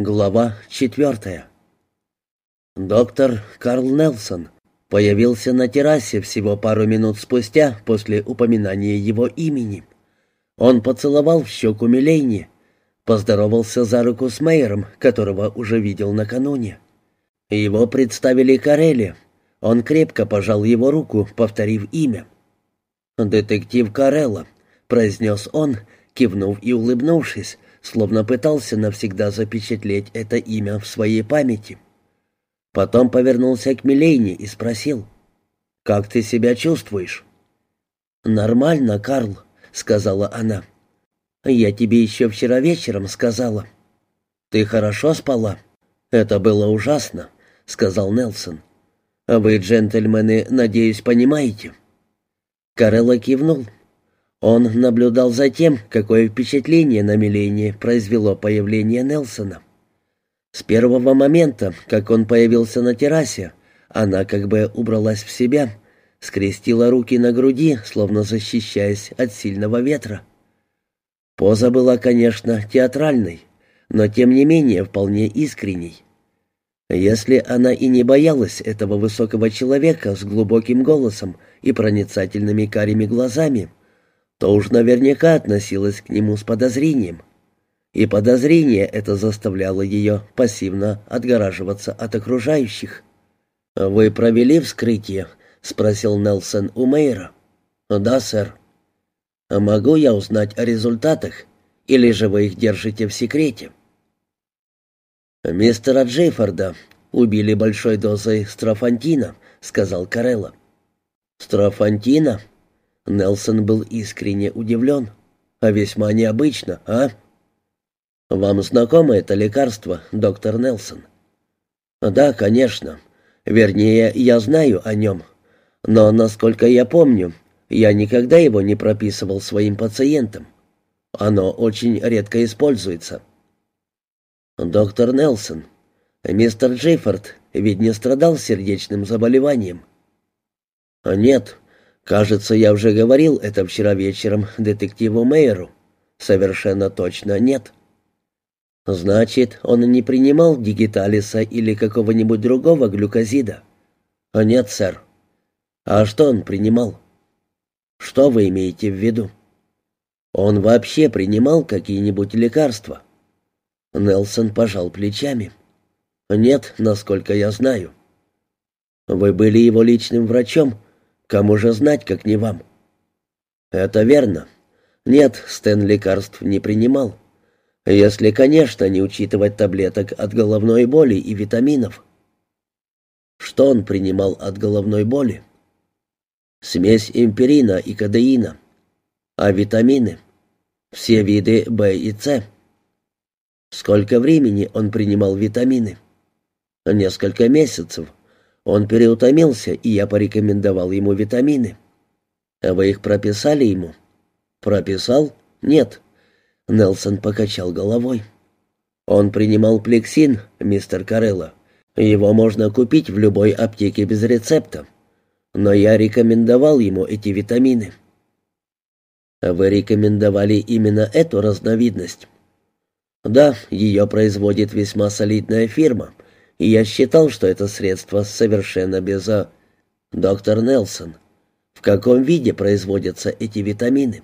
Глава четвертая. Доктор Карл Нелсон появился на террасе всего пару минут спустя после упоминания его имени. Он поцеловал в щеку Милейни, поздоровался за руку с Мейером, которого уже видел накануне. Его представили Карелли. Он крепко пожал его руку, повторив имя. «Детектив Карелла», — произнес он, кивнув и улыбнувшись, словно пытался навсегда запечатлеть это имя в своей памяти. Потом повернулся к Милейне и спросил, «Как ты себя чувствуешь?» «Нормально, Карл», — сказала она. «Я тебе еще вчера вечером сказала». «Ты хорошо спала?» «Это было ужасно», — сказал Нелсон. «Вы, джентльмены, надеюсь, понимаете?» Карелла кивнул. Он наблюдал за тем, какое впечатление на Милене произвело появление Нелсона. С первого момента, как он появился на террасе, она как бы убралась в себя, скрестила руки на груди, словно защищаясь от сильного ветра. Поза была, конечно, театральной, но тем не менее вполне искренней. Если она и не боялась этого высокого человека с глубоким голосом и проницательными карими глазами, то уж наверняка относилась к нему с подозрением. И подозрение это заставляло ее пассивно отгораживаться от окружающих. «Вы провели вскрытие?» — спросил Нелсон у мэра. «Да, сэр». «Могу я узнать о результатах, или же вы их держите в секрете?» «Мистера Джейфорда убили большой дозой строфантина», — сказал Карелла. «Строфантина?» Нелсон был искренне удивлен. «А весьма необычно, а?» «Вам знакомо это лекарство, доктор Нелсон?» «Да, конечно. Вернее, я знаю о нем. Но, насколько я помню, я никогда его не прописывал своим пациентам. Оно очень редко используется». «Доктор Нелсон, мистер Джейфорд ведь не страдал сердечным заболеванием?» «Нет, Кажется, я уже говорил это вчера вечером детективу Мейеру. Совершенно точно нет. Значит, он не принимал дигиталиса или какого-нибудь другого глюкозида? А нет, сэр. А что он принимал? Что вы имеете в виду? Он вообще принимал какие-нибудь лекарства? Нелсон пожал плечами. Нет, насколько я знаю. Вы были его личным врачом, Кому же знать, как не вам? Это верно. Нет, Стэн лекарств не принимал. Если, конечно, не учитывать таблеток от головной боли и витаминов. Что он принимал от головной боли? Смесь империна и кадеина. А витамины? Все виды В и С. Сколько времени он принимал витамины? Несколько месяцев. Он переутомился, и я порекомендовал ему витамины. А вы их прописали ему? Прописал? Нет. Нелсон покачал головой. Он принимал плексин, мистер Карелло. Его можно купить в любой аптеке без рецепта. Но я рекомендовал ему эти витамины. Вы рекомендовали именно эту разновидность? Да, ее производит весьма солидная фирма — и я считал, что это средство совершенно без... Доктор Нелсон, в каком виде производятся эти витамины?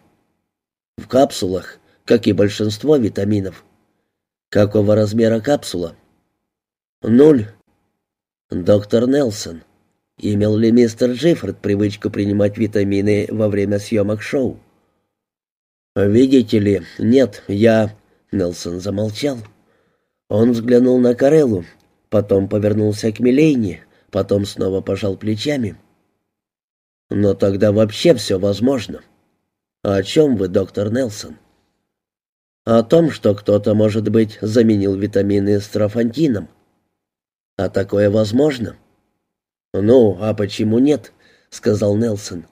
В капсулах, как и большинство витаминов. Какого размера капсула? Нуль. Доктор Нелсон, имел ли мистер Джиффорд привычку принимать витамины во время съемок шоу? «Видите ли, нет, я...» Нелсон замолчал. Он взглянул на Кареллу, потом повернулся к Милейне, потом снова пожал плечами. «Но тогда вообще все возможно». «О чем вы, доктор Нелсон?» «О том, что кто-то, может быть, заменил витамины строфантином». «А такое возможно?» «Ну, а почему нет?» — сказал Нелсон.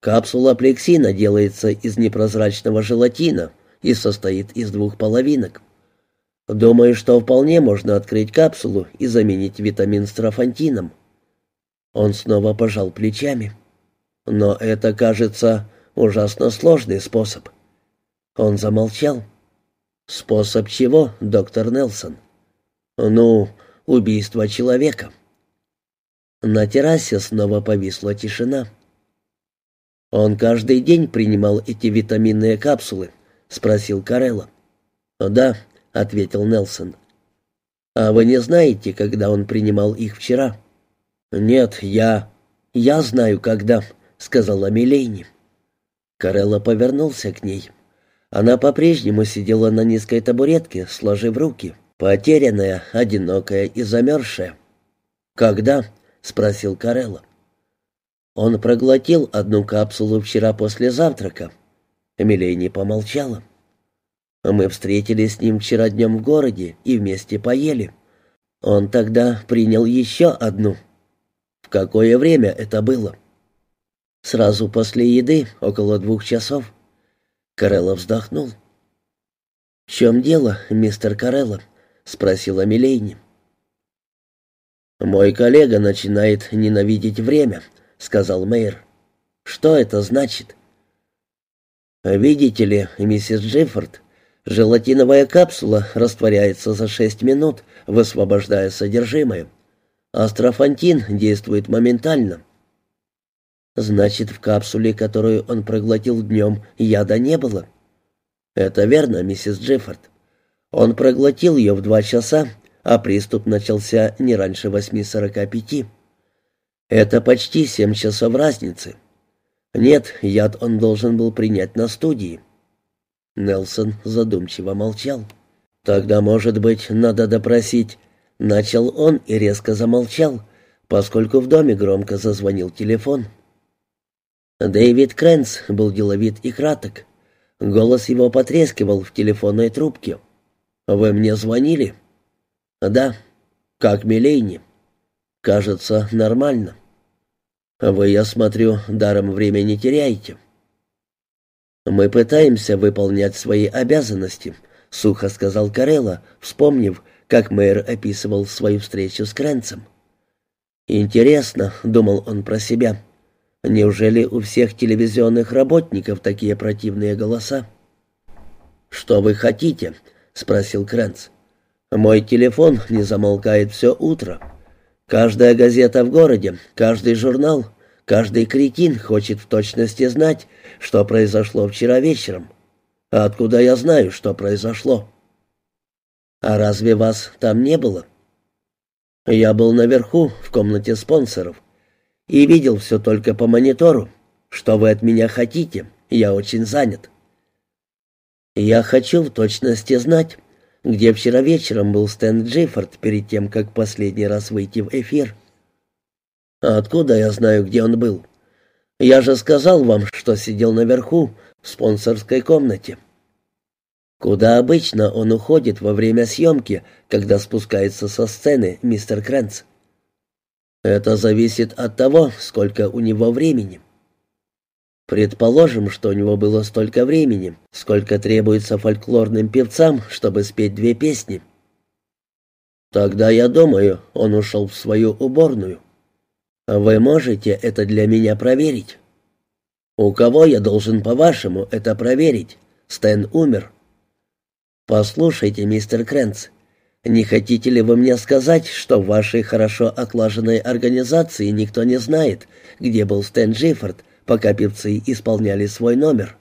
«Капсула плексина делается из непрозрачного желатина и состоит из двух половинок. Думаю, что вполне можно открыть капсулу и заменить витамин строфантином. Он снова пожал плечами. Но это, кажется, ужасно сложный способ. Он замолчал. Способ чего, доктор Нелсон? «Ну, убийство человека». На террасе снова повисла тишина. «Он каждый день принимал эти витаминные капсулы?» — спросил Карелла. «Да», — ответил Нелсон. «А вы не знаете, когда он принимал их вчера?» «Нет, я...» «Я знаю, когда», — сказала Милейни. Карелла повернулся к ней. Она по-прежнему сидела на низкой табуретке, сложив руки, потерянная, одинокая и замерзшая. «Когда?» — спросил Карелла. «Он проглотил одну капсулу вчера после завтрака». Милейни помолчала. «Мы встретились с ним вчера днем в городе и вместе поели. Он тогда принял еще одну». «В какое время это было?» «Сразу после еды, около двух часов». Карелла вздохнул. «В чем дело, мистер Карелла?» — спросила Милейни. «Мой коллега начинает ненавидеть время», — сказал мэр. «Что это значит?» «Видите ли, миссис Джиффорд, желатиновая капсула растворяется за шесть минут, высвобождая содержимое. Астрофантин действует моментально». «Значит, в капсуле, которую он проглотил днем, яда не было?» «Это верно, миссис Джиффорд. Он проглотил ее в два часа, а приступ начался не раньше 8.45. Это почти семь часов разницы. Нет, яд он должен был принять на студии. Нелсон задумчиво молчал. Тогда, может быть, надо допросить. Начал он и резко замолчал, поскольку в доме громко зазвонил телефон. Дэвид Крэнс был деловит и краток. Голос его потрескивал в телефонной трубке. «Вы мне звонили?» «Да. Как Милейни?» «Кажется, нормально». «Вы, я смотрю, даром время не теряете». «Мы пытаемся выполнять свои обязанности», — сухо сказал Карелла, вспомнив, как мэр описывал свою встречу с Крэнцем. «Интересно», — думал он про себя, — «неужели у всех телевизионных работников такие противные голоса?» «Что вы хотите?» — спросил Крэнц. Мой телефон не замолкает все утро. Каждая газета в городе, каждый журнал, каждый кретин хочет в точности знать, что произошло вчера вечером. А откуда я знаю, что произошло? А разве вас там не было? Я был наверху, в комнате спонсоров, и видел все только по монитору. Что вы от меня хотите? Я очень занят. Я хочу в точности знать, где вчера вечером был Стэн Джиффорд перед тем, как последний раз выйти в эфир. А откуда я знаю, где он был? Я же сказал вам, что сидел наверху, в спонсорской комнате. Куда обычно он уходит во время съемки, когда спускается со сцены мистер Крэнс? Это зависит от того, сколько у него времени. Предположим, что у него было столько времени, сколько требуется фольклорным певцам, чтобы спеть две песни. Тогда, я думаю, он ушел в свою уборную. Вы можете это для меня проверить? У кого я должен, по-вашему, это проверить? Стэн умер. Послушайте, мистер Крэнс, не хотите ли вы мне сказать, что в вашей хорошо отлаженной организации никто не знает, где был Стэн Джиффорд, пока певцы исполняли свой номер.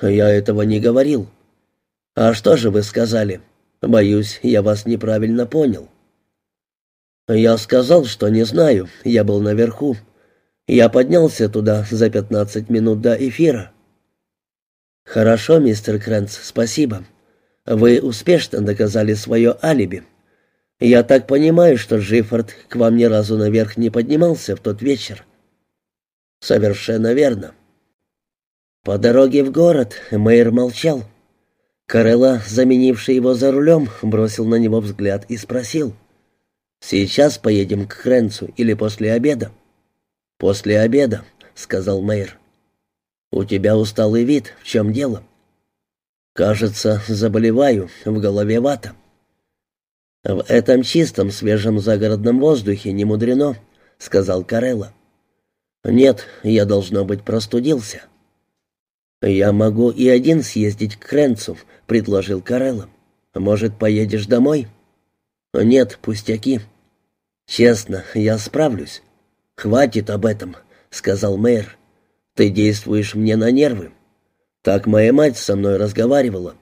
Я этого не говорил. А что же вы сказали? Боюсь, я вас неправильно понял. Я сказал, что не знаю, я был наверху. Я поднялся туда за пятнадцать минут до эфира. Хорошо, мистер Крэнс, спасибо. Вы успешно доказали свое алиби. Я так понимаю, что Джиффорд к вам ни разу наверх не поднимался в тот вечер. «Совершенно верно». По дороге в город мэр молчал. Карелла, заменивший его за рулем, бросил на него взгляд и спросил. «Сейчас поедем к Хренцу или после обеда?» «После обеда», — сказал мэр. «У тебя усталый вид. В чем дело?» «Кажется, заболеваю. В голове вата». «В этом чистом, свежем загородном воздухе не мудрено», — сказал Карелла. «Нет, я, должно быть, простудился». «Я могу и один съездить к Кренцу», — предложил Карелло. «Может, поедешь домой?» «Нет, пустяки». «Честно, я справлюсь». «Хватит об этом», — сказал мэр. «Ты действуешь мне на нервы. Так моя мать со мной разговаривала.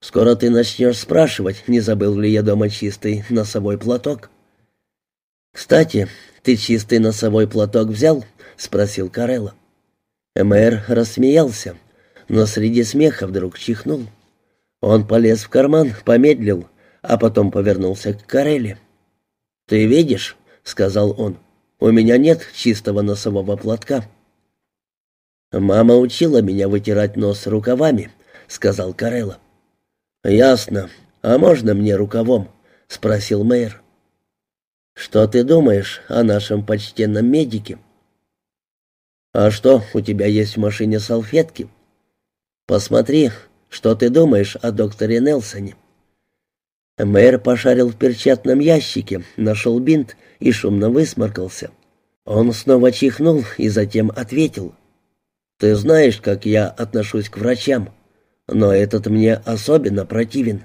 Скоро ты начнешь спрашивать, не забыл ли я дома чистый носовой платок». «Кстати, ты чистый носовой платок взял?» — спросил Карелла. Мэр рассмеялся, но среди смеха вдруг чихнул. Он полез в карман, помедлил, а потом повернулся к Карелле. «Ты видишь?» — сказал он. «У меня нет чистого носового платка». «Мама учила меня вытирать нос рукавами», — сказал Карелла. «Ясно. А можно мне рукавом?» — спросил мэр. «Что ты думаешь о нашем почтенном медике?» «А что, у тебя есть в машине салфетки?» «Посмотри, что ты думаешь о докторе Нелсоне?» Мэр пошарил в перчатном ящике, нашел бинт и шумно высморкался. Он снова чихнул и затем ответил. «Ты знаешь, как я отношусь к врачам, но этот мне особенно противен».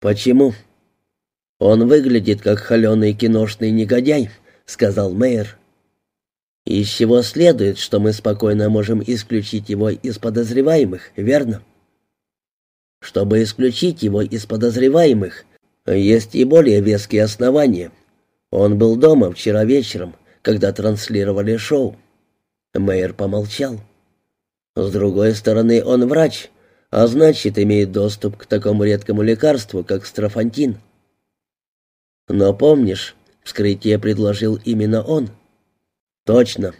«Почему?» «Он выглядит как холеный киношный негодяй», — сказал мэр. «Из чего следует, что мы спокойно можем исключить его из подозреваемых, верно?» Чтобы исключить его из подозреваемых, есть и более веские основания. Он был дома вчера вечером, когда транслировали шоу. Мэйер помолчал. С другой стороны, он врач, а значит, имеет доступ к такому редкому лекарству, как строфантин. Но помнишь, вскрытие предложил именно он. Точно.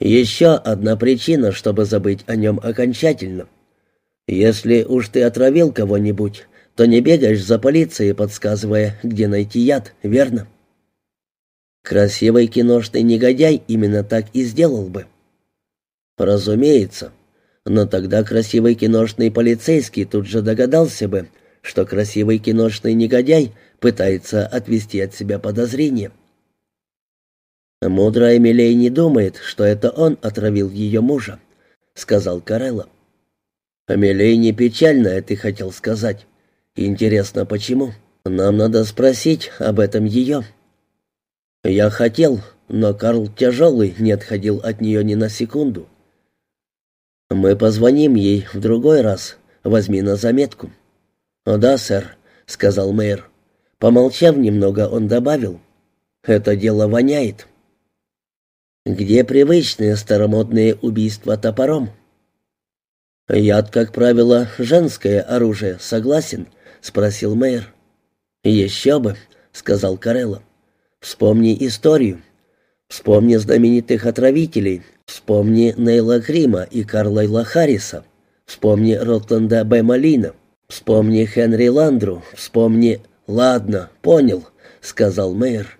Еще одна причина, чтобы забыть о нем окончательно — «Если уж ты отравил кого-нибудь, то не бегаешь за полицией, подсказывая, где найти яд, верно?» Красивый киношный негодяй именно так и сделал бы. Разумеется. Но тогда красивый киношный полицейский тут же догадался бы, что красивый киношный негодяй пытается отвести от себя подозрения. «Мудрая Милей не думает, что это он отравил ее мужа», — сказал Карелла. «Амелей не печально, ты хотел сказать. Интересно, почему? Нам надо спросить об этом ее». «Я хотел, но Карл тяжелый не отходил от нее ни на секунду». «Мы позвоним ей в другой раз. Возьми на заметку». «Да, сэр», — сказал мэр. Помолчав немного, он добавил. «Это дело воняет». «Где привычные старомодные убийства топором?» «Яд, как правило, женское оружие, согласен?» — спросил мэр. «Еще бы», — сказал Карелло. «Вспомни историю. Вспомни знаменитых отравителей. Вспомни Нейла Крима и Карлайла Харриса. Вспомни Ротланда Б. Малина. Вспомни Хенри Ландру. Вспомни...» «Ладно, понял», — сказал мэр.